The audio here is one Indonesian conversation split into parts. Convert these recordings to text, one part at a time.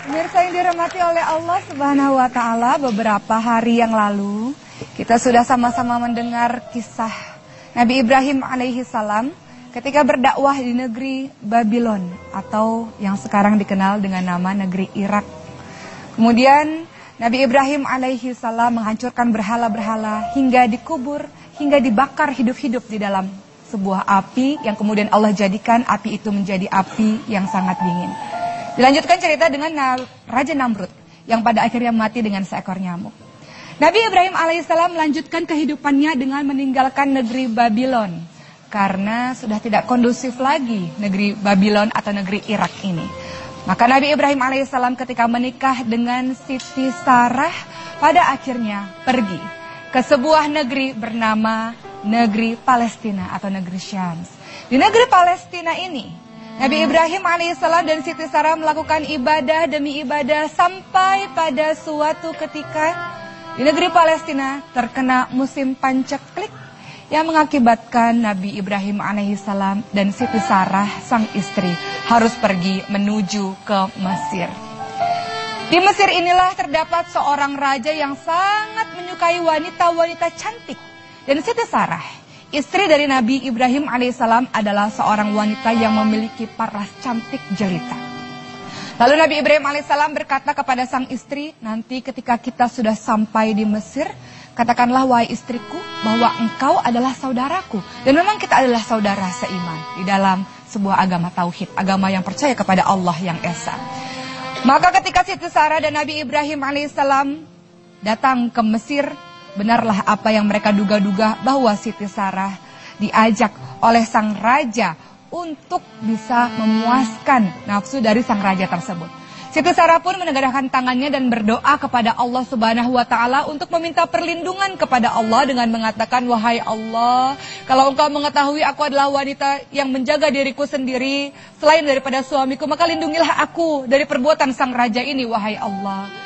Pemirsa yang dirahmati oleh Allah Subhanahu wa taala, beberapa hari yang lalu kita sudah sama-sama mendengar kisah Nabi Ibrahim alaihi salam ketika berdakwah di negeri Babylon atau yang sekarang dikenal dengan nama negeri Irak. Kemudian Nabi Ibrahim alaihi salam menghancurkan berhala-berhala hingga dikubur, hingga dibakar hidup-hidup di dalam sebuah api yang kemudian Allah jadikan api itu menjadi api yang sangat dingin. Dilanjutkan cerita dengan Raja Namrud yang pada akhirnya mati dengan seekor nyamuk. Nabi Ibrahim alaihissalam melanjutkan kehidupannya dengan meninggalkan negeri Babylon karena sudah tidak kondusif lagi negeri Babylon atau negeri Irak ini. Maka Nabi Ibrahim alaihissalam ketika menikah dengan Siti Sarah pada akhirnya pergi ke sebuah negeri bernama negeri Palestina atau negeri Syams. Di negeri Palestina ini Nabi Ibrahim alaihissalam dan Siti Sarah melakukan ibadah demi ibadah sampai pada suatu ketika di negeri Palestina terkena musim panceklik yang mengakibatkan Nabi Ibrahim alaihissalam dan Siti Sarah sang istri harus pergi menuju ke Mesir. Di Mesir inilah terdapat seorang raja yang sangat menyukai wanita-wanita cantik. Dan Siti Sarah, istri dari Nabi Ibrahim alaihissalam adalah seorang wanita yang memiliki paras cantik jelita. Lalu Nabi Ibrahim alaihissalam berkata kepada sang istri, nanti ketika kita sudah sampai di Mesir, Katakanlah wahai istriku bahwa engkau adalah saudaraku. Dan memang kita adalah saudara seiman di dalam sebuah agama tauhid. Agama yang percaya kepada Allah yang Esa. Maka ketika Siti Sarah dan Nabi Ibrahim alaihissalam datang ke Mesir. Benarlah apa yang mereka duga-duga bahwa Siti Sarah diajak oleh sang raja untuk bisa memuaskan nafsu dari sang raja tersebut. Siti Sarah pun menegadahkan tangannya dan berdoa kepada Allah Subhanahu wa taala untuk meminta perlindungan kepada Allah dengan mengatakan wahai Allah, kalau engkau mengetahui aku adalah wanita yang menjaga diriku sendiri selain daripada suamiku, maka lindungilah aku dari perbuatan sang raja ini wahai Allah.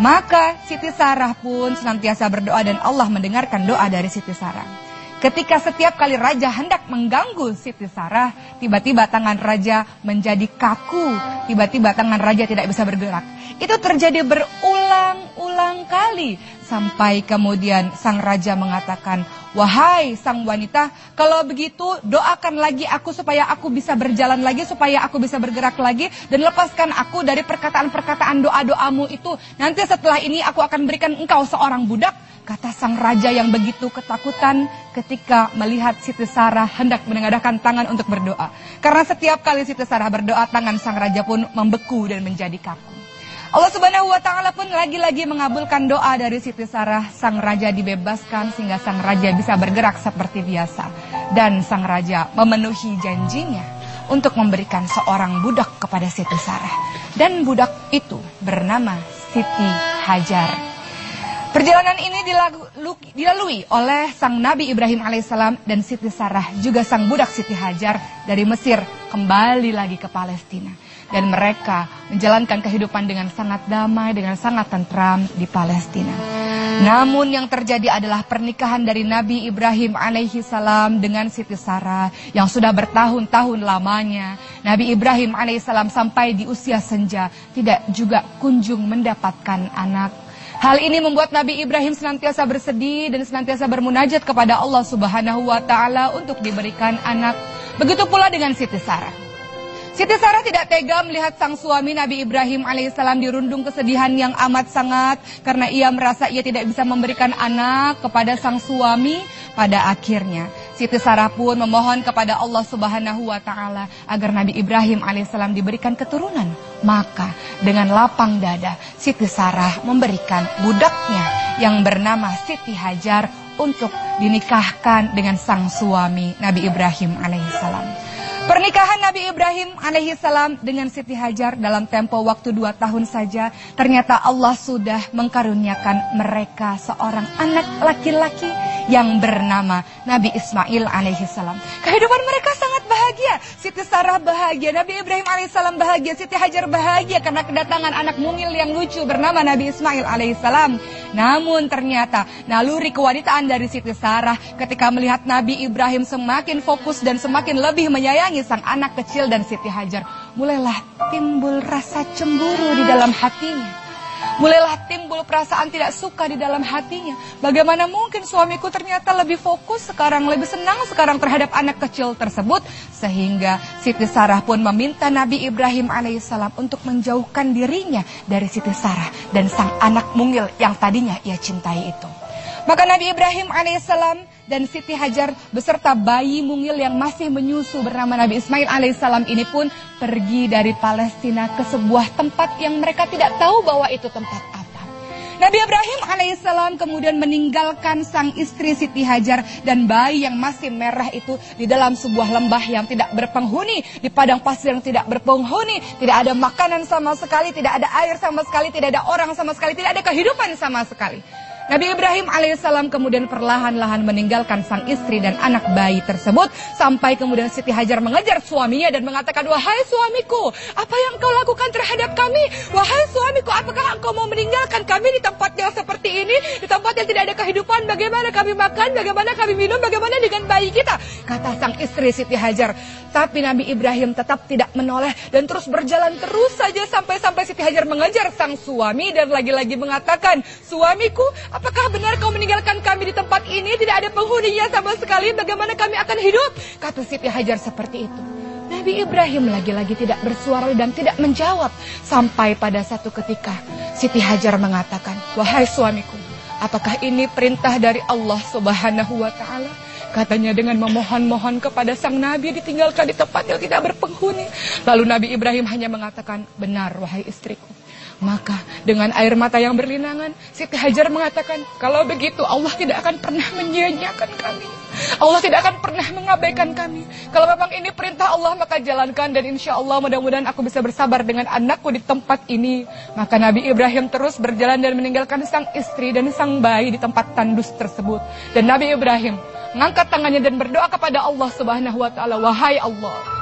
Maka Siti Sarah pun senantiasa berdoa dan Allah mendengarkan doa dari Siti Sarah. Ketika setiap kali raja hendak mengganggu Siti Sarah, tiba-tiba tangan raja menjadi kaku, tiba-tiba tangan raja tidak bisa bergerak. Itu terjadi berulang-ulang kali sampai kemudian sang raja mengatakan, "Wahai sang wanita, kalau begitu doakan lagi aku supaya aku bisa berjalan lagi, supaya aku bisa bergerak lagi dan lepaskan aku dari perkataan-perkataan doa-doamu itu. Nanti setelah ini aku akan berikan engkau seorang budak." Kata sang raja yang begitu ketakutan ketika melihat Siti Sarah hendak menengadahkan tangan untuk berdoa. Karena setiap kali Siti Sarah berdoa, tangan sang raja pun membeku dan menjadi kaku. Allah Subhanahu wa taala pun lagi-lagi mengabulkan doa dari Siti Sarah. Sang raja dibebaskan sehingga sang raja bisa bergerak seperti biasa dan sang raja memenuhi janjinya untuk memberikan seorang budak kepada Siti Sarah. Dan budak itu bernama Siti Hajar. Perjalanan ini dilalui oleh sang Nabi Ibrahim alaihissalam dan Siti Sarah juga sang budak Siti Hajar dari Mesir kembali lagi ke Palestina. Dan mereka menjalankan kehidupan dengan sangat damai, dengan sangat tentram di Palestina. Namun yang terjadi adalah pernikahan dari Nabi Ibrahim alaihissalam dengan Siti Sarah yang sudah bertahun-tahun lamanya. Nabi Ibrahim alaihissalam sampai di usia senja tidak juga kunjung mendapatkan anak. Hal ini membuat Nabi Ibrahim senantiasa bersedih dan senantiasa bermunajat kepada Allah Subhanahu wa taala untuk diberikan anak. Begitu pula dengan Siti Sarah. Siti Sarah tidak tega melihat sang suami Nabi Ibrahim alaihissalam dirundung kesedihan yang amat sangat karena ia merasa ia tidak bisa memberikan anak kepada sang suami pada akhirnya. Siti Sarah pun memohon kepada Allah Subhanahu wa taala agar Nabi Ibrahim alaihissalam diberikan keturunan. Maka dengan lapang dada Siti Sarah memberikan budaknya yang bernama Siti Hajar untuk dinikahkan dengan sang suami Nabi Ibrahim alaihissalam. Pernikahan Nabi Ibrahim alaihissalam dengan Siti Hajar dalam tempo waktu dua tahun saja, ternyata Allah sudah mengkaruniakan mereka seorang anak laki-laki yang bernama Nabi Ismail alaihissalam. Kehidupan mereka sangat bahagia. Siti Sarah bahagia, Nabi Ibrahim alaihissalam bahagia, Siti Hajar bahagia karena kedatangan anak mungil yang lucu bernama Nabi Ismail alaihissalam. Namun ternyata naluri kewanitaan dari Siti Sarah ketika melihat Nabi Ibrahim semakin fokus dan semakin lebih menyayangi sang anak kecil dan Siti Hajar mulailah timbul rasa cemburu di dalam hatinya. Mulailah timbul perasaan tidak suka di dalam hatinya. Bagaimana mungkin suamiku ternyata lebih fokus sekarang, lebih senang sekarang terhadap anak kecil tersebut. Sehingga Siti Sarah pun meminta Nabi Ibrahim alaihissalam untuk menjauhkan dirinya dari Siti Sarah dan sang anak mungil yang tadinya ia cintai itu. Maka Nabi Ibrahim alaihissalam dan Siti Hajar beserta bayi mungil yang masih menyusu bernama Nabi Ismail alaihissalam ini pun pergi dari Palestina ke sebuah tempat yang mereka tidak tahu bahwa itu tempat apa. Nabi Ibrahim alaihissalam kemudian meninggalkan sang istri Siti Hajar dan bayi yang masih merah itu di dalam sebuah lembah yang tidak berpenghuni, di padang pasir yang tidak berpenghuni, tidak ada makanan sama sekali, tidak ada air sama sekali, tidak ada orang sama sekali, tidak ada kehidupan sama sekali. Nabi Ibrahim alaihissalam kemudian perlahan-lahan meninggalkan sang istri dan anak bayi tersebut sampai kemudian Siti Hajar mengejar suaminya dan mengatakan, "Wahai suamiku, apa yang kau lakukan terhadap kami? Wahai suamiku, apakah engkau mau meninggalkan kami di tempat yang seperti ini, di tempat yang tidak ada kehidupan? Bagaimana kami makan? Bagaimana kami minum? Bagaimana dengan bayi kita?" Kata sang istri Siti Hajar. Tapi Nabi Ibrahim tetap tidak menoleh dan terus berjalan terus saja sampai-sampai Siti Hajar mengejar sang suami dan lagi-lagi mengatakan, "Suamiku, Apakah benar kau meninggalkan kami di tempat ini? Tidak ada penghuninya sama sekali. Bagaimana kami akan hidup? Kata Siti Hajar seperti itu. Nabi Ibrahim lagi-lagi tidak bersuara dan tidak menjawab. Sampai pada satu ketika Siti Hajar mengatakan, Wahai suamiku, apakah ini perintah dari Allah subhanahu wa ta'ala? Katanya dengan memohon-mohon kepada sang Nabi ditinggalkan di tempat yang tidak berpenghuni. Lalu Nabi Ibrahim hanya mengatakan, benar wahai istriku. Maka dengan air mata yang berlinangan, Siti Hajar mengatakan, kalau begitu Allah tidak akan pernah menyia-nyiakan kami. Allah tidak akan pernah mengabaikan kami. Kalau memang ini perintah Allah, maka jalankan dan insya Allah mudah-mudahan aku bisa bersabar dengan anakku di tempat ini. Maka Nabi Ibrahim terus berjalan dan meninggalkan sang istri dan sang bayi di tempat tandus tersebut. Dan Nabi Ibrahim mengangkat tangannya dan berdoa kepada Allah Subhanahu wa taala, "Wahai Allah,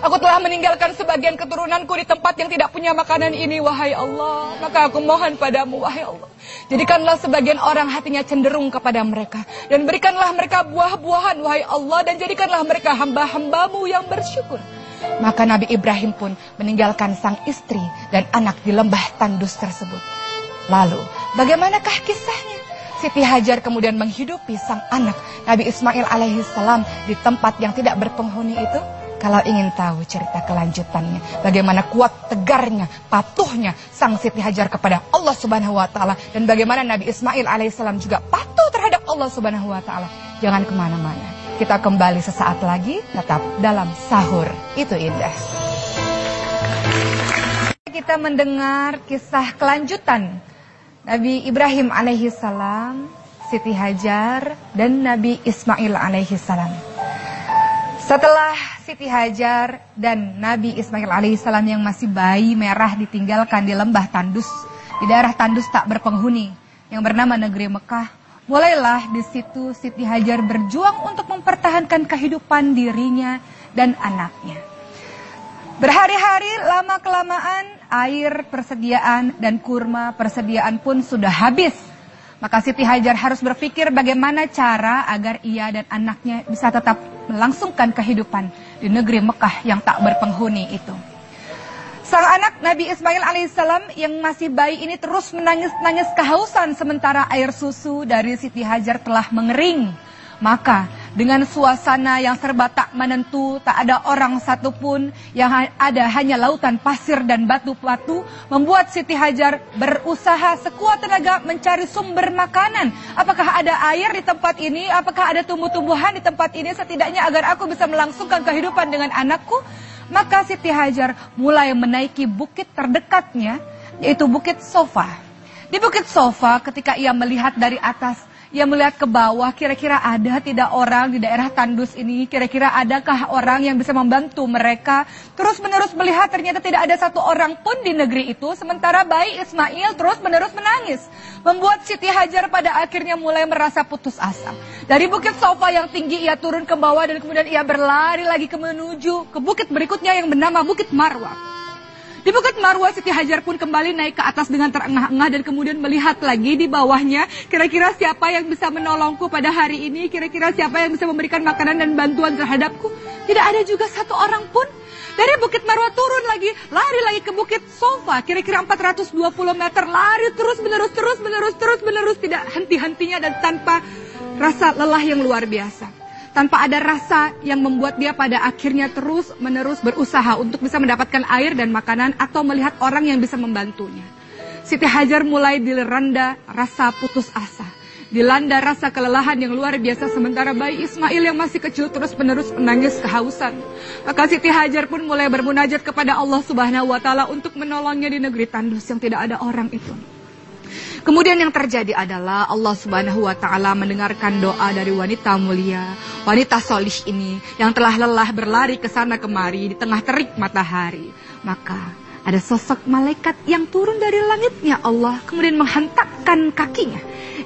Aku telah meninggalkan sebagian keturunanku di tempat yang tidak punya makanan ini, wahai Allah. Maka aku mohon padamu, wahai Allah. Jadikanlah sebagian orang hatinya cenderung kepada mereka. Dan berikanlah mereka buah-buahan, wahai Allah. Dan jadikanlah mereka hamba-hambamu yang bersyukur. Maka Nabi Ibrahim pun meninggalkan sang istri dan anak di lembah tandus tersebut. Lalu, bagaimanakah kisahnya? Siti Hajar kemudian menghidupi sang anak Nabi Ismail alaihissalam di tempat yang tidak berpenghuni itu kalau ingin tahu cerita kelanjutannya, bagaimana kuat tegarnya, patuhnya sang Siti Hajar kepada Allah Subhanahu wa taala dan bagaimana Nabi Ismail alaihissalam juga patuh terhadap Allah Subhanahu wa taala. Jangan ke mana mana Kita kembali sesaat lagi tetap dalam sahur. Itu indah. Kita mendengar kisah kelanjutan Nabi Ibrahim alaihissalam, Siti Hajar dan Nabi Ismail alaihissalam. Setelah Siti Hajar dan Nabi Ismail alaihissalam yang masih bayi merah ditinggalkan di lembah Tandus, di daerah Tandus tak berpenghuni yang bernama negeri Mekah, mulailah di situ Siti Hajar berjuang untuk mempertahankan kehidupan dirinya dan anaknya. Berhari-hari lama kelamaan air persediaan dan kurma persediaan pun sudah habis maka Siti Hajar harus berpikir bagaimana cara agar ia dan anaknya bisa tetap melangsungkan kehidupan di negeri Mekah yang tak berpenghuni itu. Sang anak Nabi Ismail alaihissalam yang masih bayi ini terus menangis-nangis kehausan sementara air susu dari Siti Hajar telah mengering. Maka dengan suasana yang serba tak menentu, tak ada orang satupun, yang ada hanya lautan pasir dan batu-batu, membuat Siti Hajar berusaha sekuat tenaga mencari sumber makanan. Apakah ada air di tempat ini? Apakah ada tumbuh-tumbuhan di tempat ini? Setidaknya agar aku bisa melangsungkan kehidupan dengan anakku. Maka Siti Hajar mulai menaiki bukit terdekatnya, yaitu Bukit Sofa. Di Bukit Sofa ketika ia melihat dari atas ia melihat ke bawah, kira-kira ada tidak orang di daerah Tandus ini, kira-kira adakah orang yang bisa membantu mereka. Terus menerus melihat ternyata tidak ada satu orang pun di negeri itu, sementara bayi Ismail terus menerus menangis. Membuat Siti Hajar pada akhirnya mulai merasa putus asa. Dari bukit sofa yang tinggi ia turun ke bawah dan kemudian ia berlari lagi ke menuju ke bukit berikutnya yang bernama Bukit Marwah. Di Bukit Marwah Siti Hajar pun kembali naik ke atas dengan terengah-engah dan kemudian melihat lagi di bawahnya kira-kira siapa yang bisa menolongku pada hari ini, kira-kira siapa yang bisa memberikan makanan dan bantuan terhadapku. Tidak ada juga satu orang pun. Dari Bukit Marwah turun lagi, lari lagi ke Bukit Sofa, kira-kira 420 meter, lari terus menerus, terus menerus, terus menerus, tidak henti-hentinya dan tanpa rasa lelah yang luar biasa. Tanpa ada rasa yang membuat dia pada akhirnya terus menerus berusaha untuk bisa mendapatkan air dan makanan atau melihat orang yang bisa membantunya. Siti Hajar mulai dilanda rasa putus asa dilanda rasa kelelahan yang luar biasa sementara bayi Ismail yang masih kecil terus menerus menangis kehausan. Maka Siti Hajar pun mulai bermunajat kepada Allah Subhanahu wa taala untuk menolongnya di negeri tandus yang tidak ada orang itu. Kemudian yang terjadi adalah Allah Subhanahu wa taala mendengarkan doa dari wanita mulia, wanita solih ini yang telah lelah berlari ke sana kemari di tengah terik matahari. Maka ada sosok malaikat yang turun dari langitnya Allah kemudian menghentakkan kakinya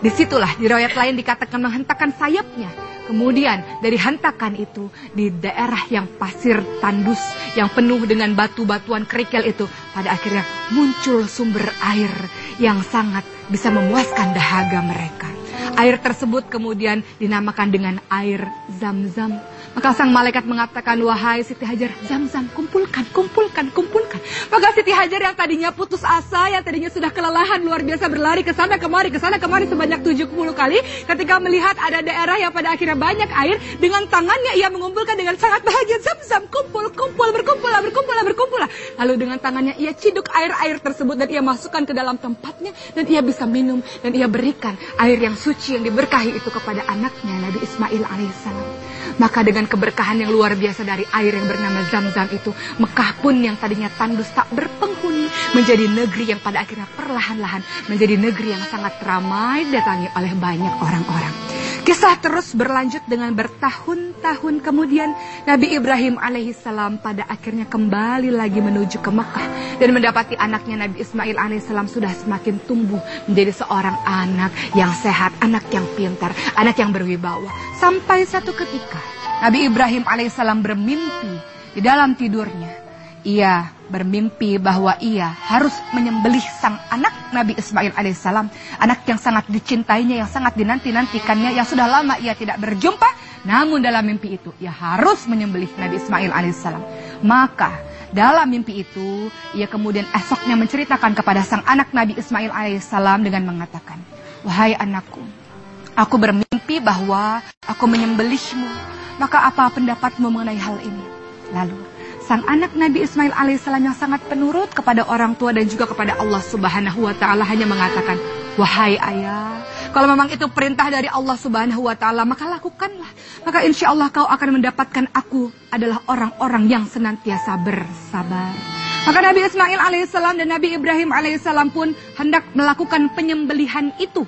Di situlah di riwayat lain dikatakan menghentakkan sayapnya. Kemudian dari hentakan itu di daerah yang pasir tandus yang penuh dengan batu-batuan kerikil itu pada akhirnya muncul sumber air yang sangat bisa memuaskan dahaga mereka. Air tersebut kemudian dinamakan dengan air zam-zam maka sang malaikat mengatakan, wahai Siti Hajar, zam-zam, kumpulkan, kumpulkan, kumpulkan. Maka Siti Hajar yang tadinya putus asa, yang tadinya sudah kelelahan luar biasa berlari ke sana kemari, ke sana kemari sebanyak 70 kali. Ketika melihat ada daerah yang pada akhirnya banyak air, dengan tangannya ia mengumpulkan dengan sangat bahagia. Zam-zam, kumpul, kumpul, berkumpul, berkumpul, berkumpul. Lalu dengan tangannya ia ciduk air-air tersebut dan ia masukkan ke dalam tempatnya dan ia bisa minum dan ia berikan air yang suci yang diberkahi itu kepada anaknya Nabi Ismail alaihissalam. Maka dengan keberkahan yang luar biasa dari air yang bernama Zam-Zam itu, Mekah pun yang tadinya tandus tak berpenghuni, menjadi negeri yang pada akhirnya perlahan-lahan menjadi negeri yang sangat ramai datangi oleh banyak orang-orang. Kisah terus berlanjut dengan bertahun-tahun kemudian Nabi Ibrahim alaihissalam pada akhirnya kembali lagi menuju ke Mekah dan mendapati anaknya Nabi Ismail alaihissalam sudah semakin tumbuh menjadi seorang anak yang sehat, anak yang pintar, anak yang berwibawa. Sampai satu ketika Nabi Ibrahim alaihissalam bermimpi di dalam tidurnya. Ia bermimpi bahwa ia harus menyembelih sang anak Nabi Ismail alaihissalam. Anak yang sangat dicintainya, yang sangat dinanti-nantikannya, yang sudah lama ia tidak berjumpa. Namun dalam mimpi itu, ia harus menyembelih Nabi Ismail alaihissalam. Maka dalam mimpi itu, ia kemudian esoknya menceritakan kepada sang anak Nabi Ismail alaihissalam dengan mengatakan, Wahai anakku, aku bermimpi bahwa aku menyembelihmu. Maka apa pendapatmu mengenai hal ini? Lalu sang anak Nabi Ismail alaihissalam yang sangat penurut kepada orang tua dan juga kepada Allah Subhanahu wa taala hanya mengatakan, "Wahai ayah, kalau memang itu perintah dari Allah Subhanahu wa taala, maka lakukanlah. Maka insya Allah kau akan mendapatkan aku adalah orang-orang yang senantiasa bersabar." Maka Nabi Ismail alaihissalam dan Nabi Ibrahim alaihissalam pun hendak melakukan penyembelihan itu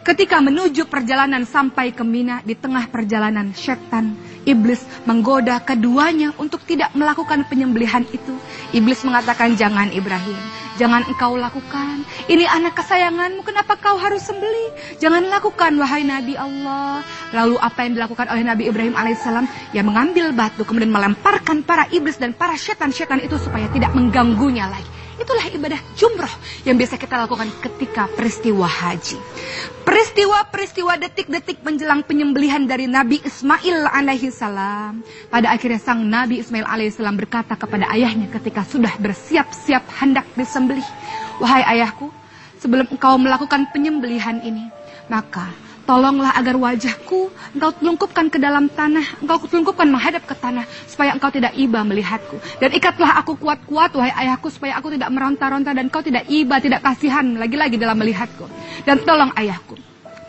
Ketika menuju perjalanan sampai ke Mina, di tengah perjalanan setan, iblis menggoda keduanya untuk tidak melakukan penyembelihan itu. Iblis mengatakan, jangan Ibrahim, jangan engkau lakukan. Ini anak kesayanganmu, kenapa kau harus sembeli? Jangan lakukan, wahai Nabi Allah. Lalu apa yang dilakukan oleh Nabi Ibrahim alaihissalam? Ia mengambil batu, kemudian melemparkan para iblis dan para setan-setan itu supaya tidak mengganggunya lagi. Itulah ibadah jumroh yang biasa kita lakukan ketika peristiwa haji. Peristiwa-peristiwa detik-detik menjelang penyembelihan dari Nabi Ismail alaihi salam. Pada akhirnya sang Nabi Ismail alaihi salam berkata kepada ayahnya ketika sudah bersiap-siap hendak disembelih. Wahai ayahku, sebelum engkau melakukan penyembelihan ini, maka Tolonglah agar wajahku engkau telungkupkan ke dalam tanah, engkau telungkupkan menghadap ke tanah, supaya engkau tidak iba melihatku. Dan ikatlah aku kuat-kuat, wahai ayahku, supaya aku tidak meronta-ronta dan engkau tidak iba, tidak kasihan lagi-lagi dalam melihatku. Dan tolong ayahku,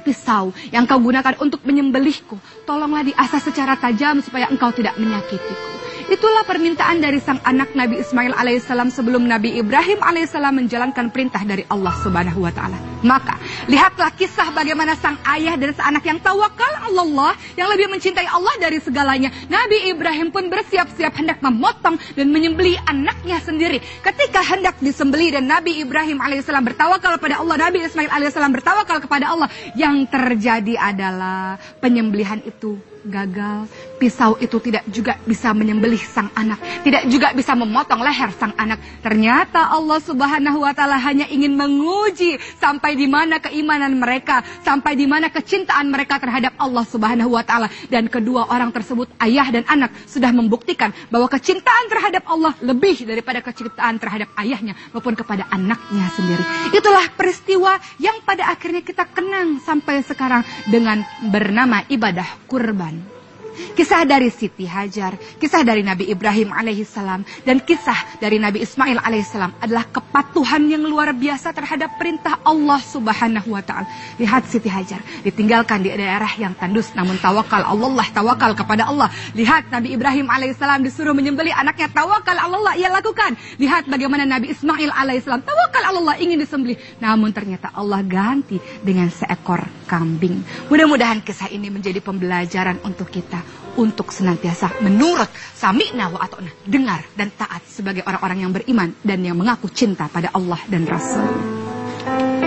pisau yang kau gunakan untuk menyembelihku, tolonglah diasah secara tajam supaya engkau tidak menyakitiku. Itulah permintaan dari sang anak Nabi Ismail alaihissalam sebelum Nabi Ibrahim alaihissalam menjalankan perintah dari Allah subhanahu wa ta'ala. Maka, lihatlah kisah bagaimana sang ayah dan sang anak yang tawakal Allah, yang lebih mencintai Allah dari segalanya. Nabi Ibrahim pun bersiap-siap hendak memotong dan menyembeli anaknya sendiri. Ketika hendak disembeli dan Nabi Ibrahim alaihissalam bertawakal kepada Allah, Nabi Ismail alaihissalam bertawakal kepada Allah, yang terjadi adalah penyembelihan itu gagal. Pisau itu tidak juga bisa menyembelih sang anak, tidak juga bisa memotong leher sang anak. Ternyata Allah Subhanahu wa taala hanya ingin menguji sampai di mana keimanan mereka, sampai di mana kecintaan mereka terhadap Allah Subhanahu wa taala dan kedua orang tersebut ayah dan anak sudah membuktikan bahwa kecintaan terhadap Allah lebih daripada kecintaan terhadap ayahnya maupun kepada anaknya sendiri. Itulah peristiwa yang pada akhirnya kita kenang sampai sekarang dengan bernama ibadah kurban. Kisah dari Siti Hajar, kisah dari Nabi Ibrahim alaihissalam, dan kisah dari Nabi Ismail alaihissalam adalah kepatuhan yang luar biasa terhadap perintah Allah subhanahu wa ta'ala. Lihat Siti Hajar, ditinggalkan di daerah yang tandus, namun tawakal Allah, tawakal kepada Allah. Lihat Nabi Ibrahim alaihissalam disuruh menyembeli anaknya, tawakal Allah, ia lakukan. Lihat bagaimana Nabi Ismail alaihissalam, tawakal Allah ingin disembeli. Namun ternyata Allah ganti dengan seekor kambing. Mudah-mudahan kisah ini menjadi pembelajaran untuk kita untuk senantiasa menurut sami'na wa ata'na, dengar dan taat sebagai orang-orang yang beriman dan yang mengaku cinta pada Allah dan Rasul.